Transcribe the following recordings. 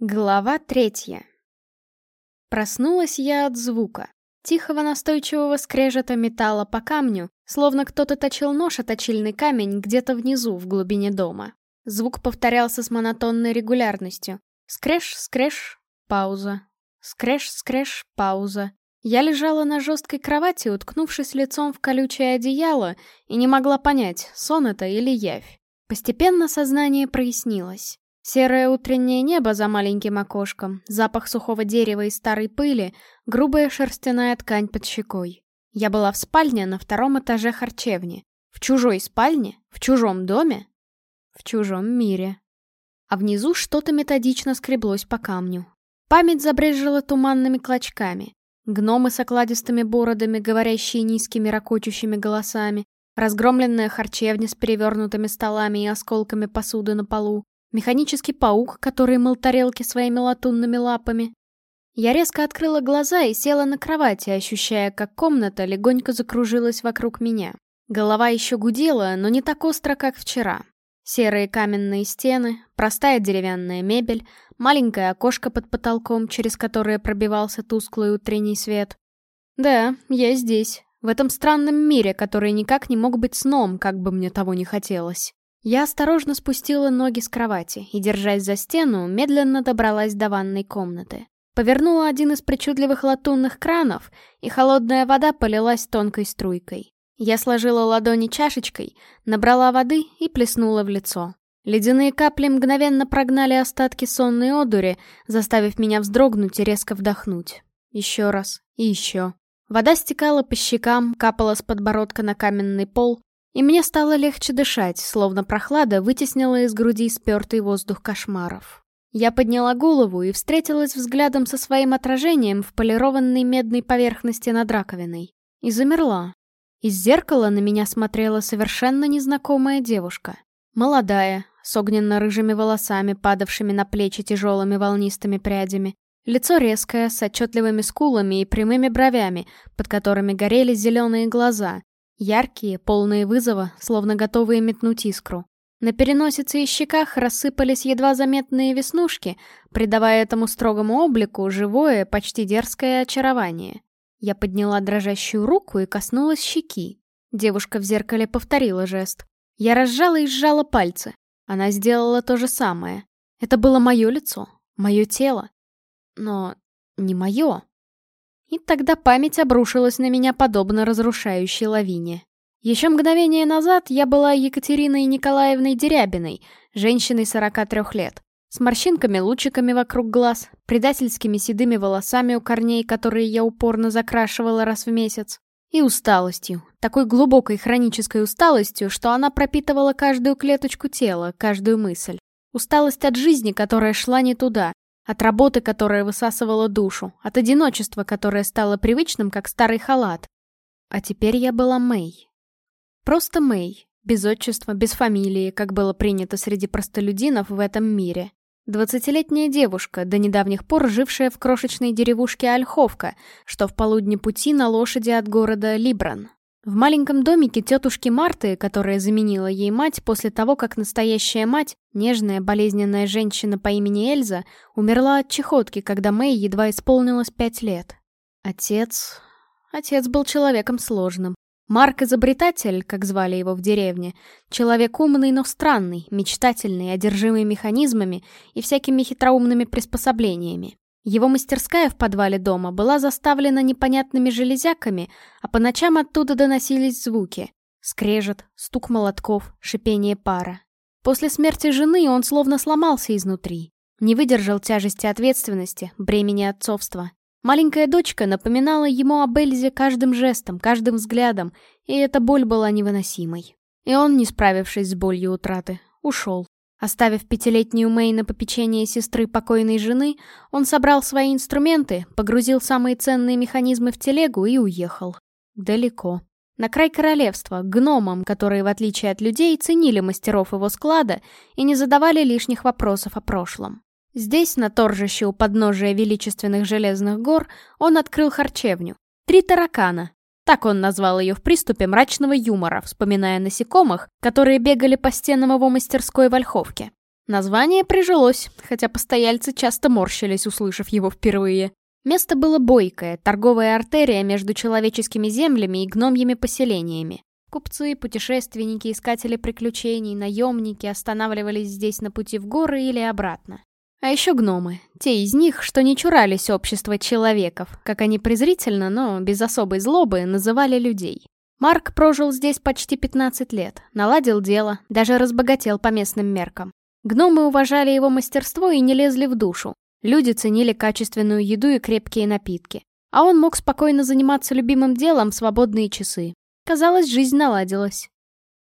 Глава третья. Проснулась я от звука. Тихого настойчивого скрежета металла по камню, словно кто-то точил нож о точильный камень где-то внизу, в глубине дома. Звук повторялся с монотонной регулярностью. Скреш, скреш, пауза. Скреш, скреш, пауза. Я лежала на жесткой кровати, уткнувшись лицом в колючее одеяло, и не могла понять, сон это или явь. Постепенно сознание прояснилось. Серое утреннее небо за маленьким окошком, запах сухого дерева и старой пыли, грубая шерстяная ткань под щекой. Я была в спальне на втором этаже харчевни. В чужой спальне? В чужом доме? В чужом мире. А внизу что-то методично скреблось по камню. Память забрежила туманными клочками. Гномы с окладистыми бородами, говорящие низкими ракочущими голосами, разгромленная харчевня с перевернутыми столами и осколками посуды на полу, Механический паук, который мыл тарелки своими латунными лапами. Я резко открыла глаза и села на кровати, ощущая, как комната легонько закружилась вокруг меня. Голова еще гудела, но не так остро, как вчера. Серые каменные стены, простая деревянная мебель, маленькое окошко под потолком, через которое пробивался тусклый утренний свет. Да, я здесь, в этом странном мире, который никак не мог быть сном, как бы мне того не хотелось. Я осторожно спустила ноги с кровати и, держась за стену, медленно добралась до ванной комнаты. Повернула один из причудливых латунных кранов, и холодная вода полилась тонкой струйкой. Я сложила ладони чашечкой, набрала воды и плеснула в лицо. Ледяные капли мгновенно прогнали остатки сонной одури, заставив меня вздрогнуть и резко вдохнуть. Еще раз и еще. Вода стекала по щекам, капала с подбородка на каменный пол, и мне стало легче дышать, словно прохлада вытеснила из груди спертый воздух кошмаров. Я подняла голову и встретилась взглядом со своим отражением в полированной медной поверхности над раковиной. И замерла. Из зеркала на меня смотрела совершенно незнакомая девушка. Молодая, с огненно-рыжими волосами, падавшими на плечи тяжелыми волнистыми прядями. Лицо резкое, с отчетливыми скулами и прямыми бровями, под которыми горели зеленые глаза, Яркие, полные вызова, словно готовые метнуть искру. На переносице и щеках рассыпались едва заметные веснушки, придавая этому строгому облику живое, почти дерзкое очарование. Я подняла дрожащую руку и коснулась щеки. Девушка в зеркале повторила жест. Я разжала и сжала пальцы. Она сделала то же самое. Это было мое лицо, мое тело. Но не мое. И тогда память обрушилась на меня подобно разрушающей лавине. Еще мгновение назад я была Екатериной Николаевной Дерябиной, женщиной 43 лет, с морщинками-лучиками вокруг глаз, предательскими седыми волосами у корней, которые я упорно закрашивала раз в месяц, и усталостью, такой глубокой хронической усталостью, что она пропитывала каждую клеточку тела, каждую мысль. Усталость от жизни, которая шла не туда, от работы, которая высасывала душу, от одиночества, которое стало привычным, как старый халат. А теперь я была Мэй. Просто Мэй, без отчества, без фамилии, как было принято среди простолюдинов в этом мире. Двадцатилетняя девушка, до недавних пор жившая в крошечной деревушке Ольховка, что в полудне пути на лошади от города Либран. В маленьком домике тетушки Марты, которая заменила ей мать после того, как настоящая мать, нежная болезненная женщина по имени Эльза, умерла от чехотки, когда Мэй едва исполнилось пять лет. Отец... Отец был человеком сложным. Марк Изобретатель, как звали его в деревне, человек умный, но странный, мечтательный, одержимый механизмами и всякими хитроумными приспособлениями. Его мастерская в подвале дома была заставлена непонятными железяками, а по ночам оттуда доносились звуки. Скрежет, стук молотков, шипение пара. После смерти жены он словно сломался изнутри. Не выдержал тяжести ответственности, бремени отцовства. Маленькая дочка напоминала ему об Эльзе каждым жестом, каждым взглядом, и эта боль была невыносимой. И он, не справившись с болью утраты, ушел. Оставив пятилетнюю Мэй на попечение сестры покойной жены, он собрал свои инструменты, погрузил самые ценные механизмы в телегу и уехал. Далеко. На край королевства, гномам, которые, в отличие от людей, ценили мастеров его склада и не задавали лишних вопросов о прошлом. Здесь, на торжище у подножия величественных железных гор, он открыл харчевню. Три таракана, так он назвал ее в приступе мрачного юмора, вспоминая насекомых, которые бегали по стенам его мастерской в Ольховке. Название прижилось, хотя постояльцы часто морщились, услышав его впервые. Место было бойкое, торговая артерия между человеческими землями и гномьими поселениями. Купцы, путешественники, искатели приключений, наемники останавливались здесь на пути в горы или обратно. А еще гномы, те из них, что не чурались общества человеков, как они презрительно, но без особой злобы, называли людей. Марк прожил здесь почти 15 лет, наладил дело, даже разбогател по местным меркам. Гномы уважали его мастерство и не лезли в душу. Люди ценили качественную еду и крепкие напитки. А он мог спокойно заниматься любимым делом в свободные часы. Казалось, жизнь наладилась.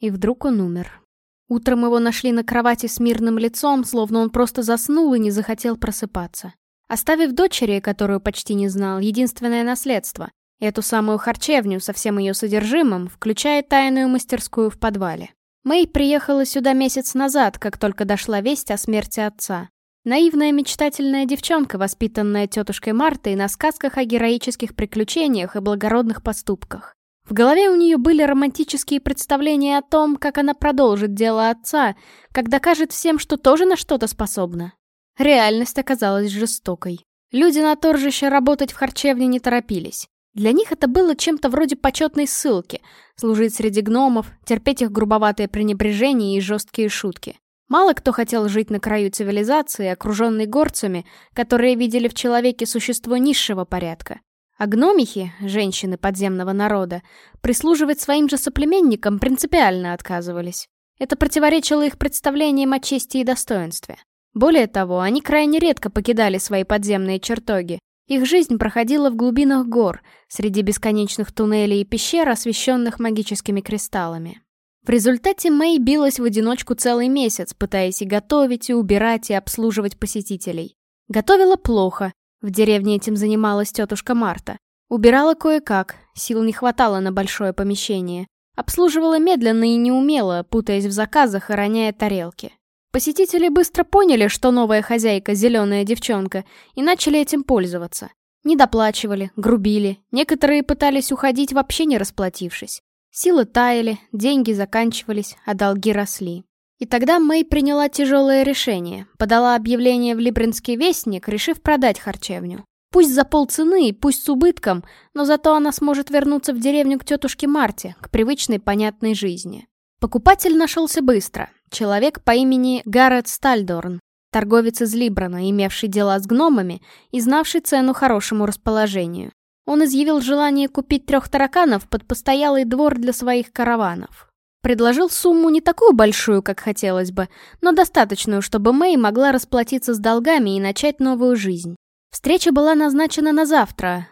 И вдруг он умер. Утром его нашли на кровати с мирным лицом, словно он просто заснул и не захотел просыпаться. Оставив дочери, которую почти не знал, единственное наследство, эту самую харчевню со всем ее содержимым, включая тайную мастерскую в подвале. Мэй приехала сюда месяц назад, как только дошла весть о смерти отца. Наивная мечтательная девчонка, воспитанная тетушкой Мартой на сказках о героических приключениях и благородных поступках. В голове у нее были романтические представления о том, как она продолжит дело отца, как докажет всем, что тоже на что-то способна. Реальность оказалась жестокой. Люди на торжище работать в харчевне не торопились. Для них это было чем-то вроде почетной ссылки — служить среди гномов, терпеть их грубоватое пренебрежение и жесткие шутки. Мало кто хотел жить на краю цивилизации, окруженной горцами, которые видели в человеке существо низшего порядка. А гномихи, женщины подземного народа, прислуживать своим же соплеменникам принципиально отказывались. Это противоречило их представлениям о чести и достоинстве. Более того, они крайне редко покидали свои подземные чертоги, их жизнь проходила в глубинах гор, среди бесконечных туннелей и пещер, освещенных магическими кристаллами. В результате Мэй билась в одиночку целый месяц, пытаясь и готовить, и убирать, и обслуживать посетителей. Готовила плохо, в деревне этим занималась тетушка Марта. Убирала кое-как, сил не хватало на большое помещение. Обслуживала медленно и неумело, путаясь в заказах и роняя тарелки. Посетители быстро поняли, что новая хозяйка — зеленая девчонка, и начали этим пользоваться. Недоплачивали, грубили, некоторые пытались уходить, вообще не расплатившись. Силы таяли, деньги заканчивались, а долги росли. И тогда Мэй приняла тяжелое решение, подала объявление в Либринский вестник, решив продать харчевню. Пусть за полцены, пусть с убытком, но зато она сможет вернуться в деревню к тетушке Марте, к привычной понятной жизни. Покупатель нашелся быстро. Человек по имени Гаррет Стальдорн, торговец из Либрана, имевший дела с гномами и знавший цену хорошему расположению. Он изъявил желание купить трех тараканов под постоялый двор для своих караванов. Предложил сумму не такую большую, как хотелось бы, но достаточную, чтобы Мэй могла расплатиться с долгами и начать новую жизнь. Встреча была назначена на завтра,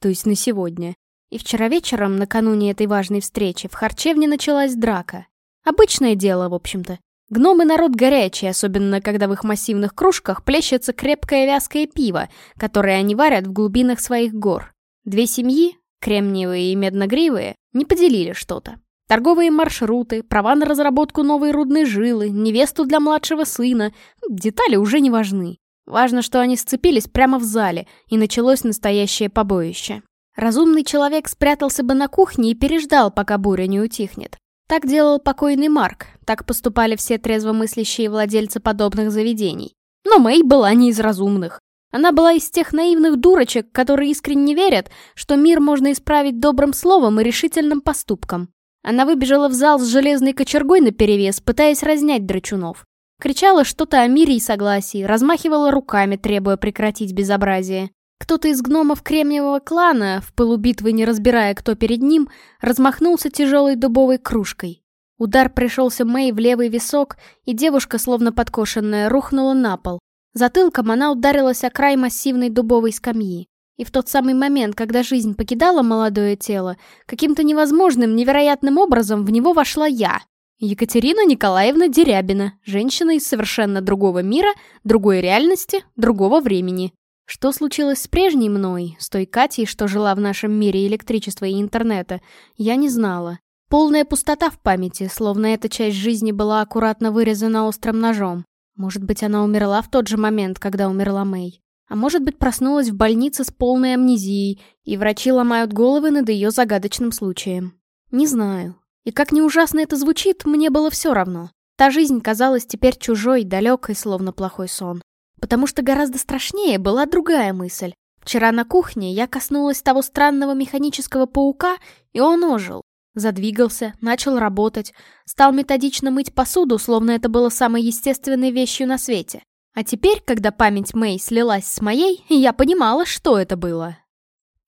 то есть на сегодня. И вчера вечером, накануне этой важной встречи, в харчевне началась драка. Обычное дело, в общем-то. Гномы народ горячий, особенно когда в их массивных кружках плещется крепкое вязкое пиво, которое они варят в глубинах своих гор. Две семьи, кремниевые и медногривые, не поделили что-то. Торговые маршруты, права на разработку новой рудной жилы, невесту для младшего сына. Детали уже не важны. Важно, что они сцепились прямо в зале, и началось настоящее побоище. Разумный человек спрятался бы на кухне и переждал, пока буря не утихнет. Так делал покойный Марк, так поступали все трезвомыслящие владельцы подобных заведений. Но Мэй была не из разумных. Она была из тех наивных дурочек, которые искренне верят, что мир можно исправить добрым словом и решительным поступком. Она выбежала в зал с железной кочергой наперевес, пытаясь разнять драчунов. Кричала что-то о мире и согласии, размахивала руками, требуя прекратить безобразие. Кто-то из гномов кремниевого клана, в пылу битвы не разбирая, кто перед ним, размахнулся тяжелой дубовой кружкой. Удар пришелся Мэй в левый висок, и девушка, словно подкошенная, рухнула на пол. Затылком она ударилась о край массивной дубовой скамьи. И в тот самый момент, когда жизнь покидала молодое тело, каким-то невозможным, невероятным образом в него вошла я. Екатерина Николаевна Дерябина, женщина из совершенно другого мира, другой реальности, другого времени. Что случилось с прежней мной, с той Катей, что жила в нашем мире электричества и интернета, я не знала. Полная пустота в памяти, словно эта часть жизни была аккуратно вырезана острым ножом. Может быть, она умерла в тот же момент, когда умерла Мэй. А может быть, проснулась в больнице с полной амнезией, и врачи ломают головы над ее загадочным случаем. Не знаю. И как ни ужасно это звучит, мне было все равно. Та жизнь казалась теперь чужой, далекой, словно плохой сон. Потому что гораздо страшнее была другая мысль. Вчера на кухне я коснулась того странного механического паука, и он ожил. Задвигался, начал работать, стал методично мыть посуду, словно это было самой естественной вещью на свете. А теперь, когда память Мэй слилась с моей, я понимала, что это было.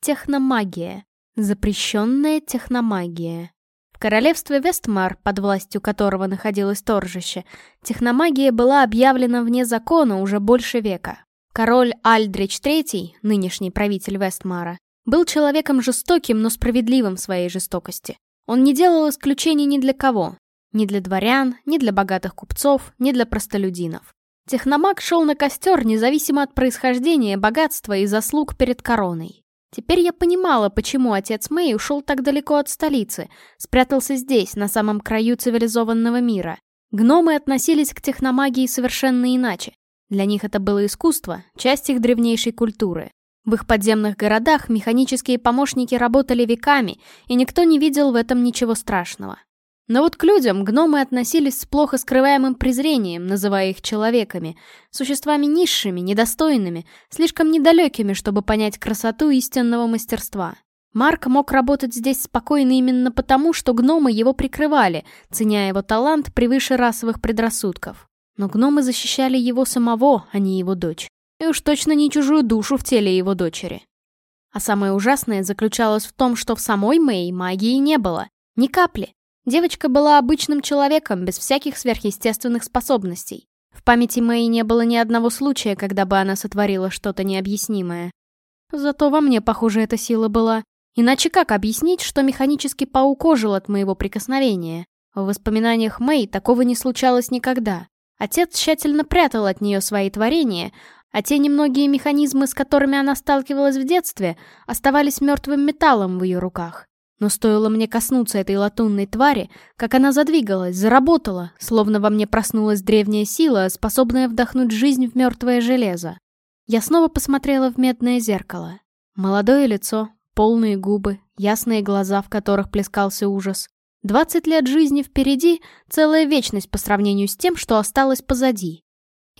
Техномагия. Запрещенная техномагия. В королевстве Вестмар, под властью которого находилось торжище, техномагия была объявлена вне закона уже больше века. Король Альдрич III, нынешний правитель Вестмара, был человеком жестоким, но справедливым в своей жестокости. Он не делал исключений ни для кого. Ни для дворян, ни для богатых купцов, ни для простолюдинов. Техномаг шел на костер, независимо от происхождения, богатства и заслуг перед короной. Теперь я понимала, почему отец Мэй ушел так далеко от столицы, спрятался здесь, на самом краю цивилизованного мира. Гномы относились к техномагии совершенно иначе. Для них это было искусство, часть их древнейшей культуры. В их подземных городах механические помощники работали веками, и никто не видел в этом ничего страшного. Но вот к людям гномы относились с плохо скрываемым презрением, называя их человеками, существами низшими, недостойными, слишком недалекими, чтобы понять красоту истинного мастерства. Марк мог работать здесь спокойно именно потому, что гномы его прикрывали, ценя его талант превыше расовых предрассудков. Но гномы защищали его самого, а не его дочь. И уж точно не чужую душу в теле его дочери. А самое ужасное заключалось в том, что в самой Мэй магии не было. Ни капли. Девочка была обычным человеком, без всяких сверхъестественных способностей. В памяти Мэй не было ни одного случая, когда бы она сотворила что-то необъяснимое. Зато во мне, похоже, эта сила была. Иначе как объяснить, что механический паук ожил от моего прикосновения? В воспоминаниях Мэй такого не случалось никогда. Отец тщательно прятал от нее свои творения, а те немногие механизмы, с которыми она сталкивалась в детстве, оставались мертвым металлом в ее руках. Но стоило мне коснуться этой латунной твари, как она задвигалась, заработала, словно во мне проснулась древняя сила, способная вдохнуть жизнь в мертвое железо. Я снова посмотрела в медное зеркало. Молодое лицо, полные губы, ясные глаза, в которых плескался ужас. Двадцать лет жизни впереди — целая вечность по сравнению с тем, что осталось позади.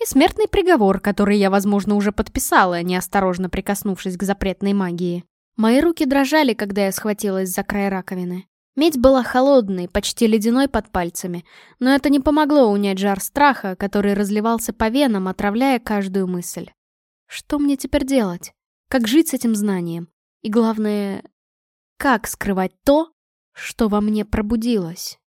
И смертный приговор, который я, возможно, уже подписала, неосторожно прикоснувшись к запретной магии. Мои руки дрожали, когда я схватилась за край раковины. Медь была холодной, почти ледяной под пальцами, но это не помогло унять жар страха, который разливался по венам, отравляя каждую мысль. Что мне теперь делать? Как жить с этим знанием? И главное, как скрывать то, что во мне пробудилось?